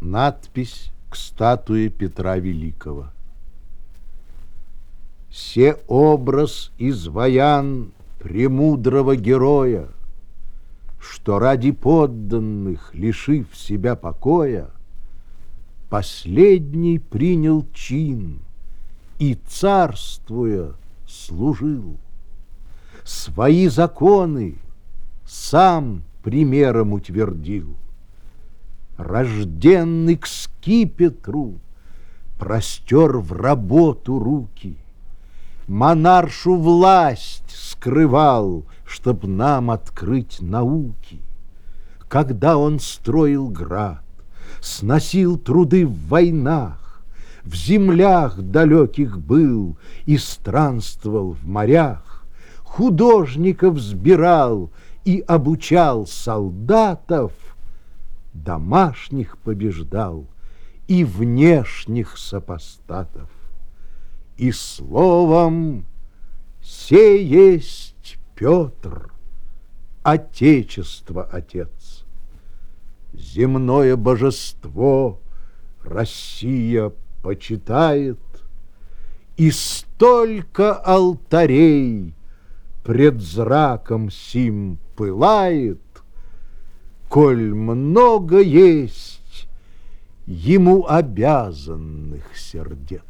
Надпись к статуе Петра Великого. Се образ изваян премудрого героя, Что ради подданных, лишив себя покоя, Последний принял чин и, царствуя, служил. Свои законы сам примером утвердил рожденный к скипетру, простер в работу руки. Монаршу власть скрывал, чтоб нам открыть науки. Когда он строил град, сносил труды в войнах, В землях далеких был и странствовал в морях, Художников сбирал и обучал солдатов — домашних побеждал и внешних сопостатов. И словом, се есть Петр, Отечество Отец. Земное божество Россия почитает, И столько алтарей пред зраком сим пылает, коль много есть ему обязанных сердец.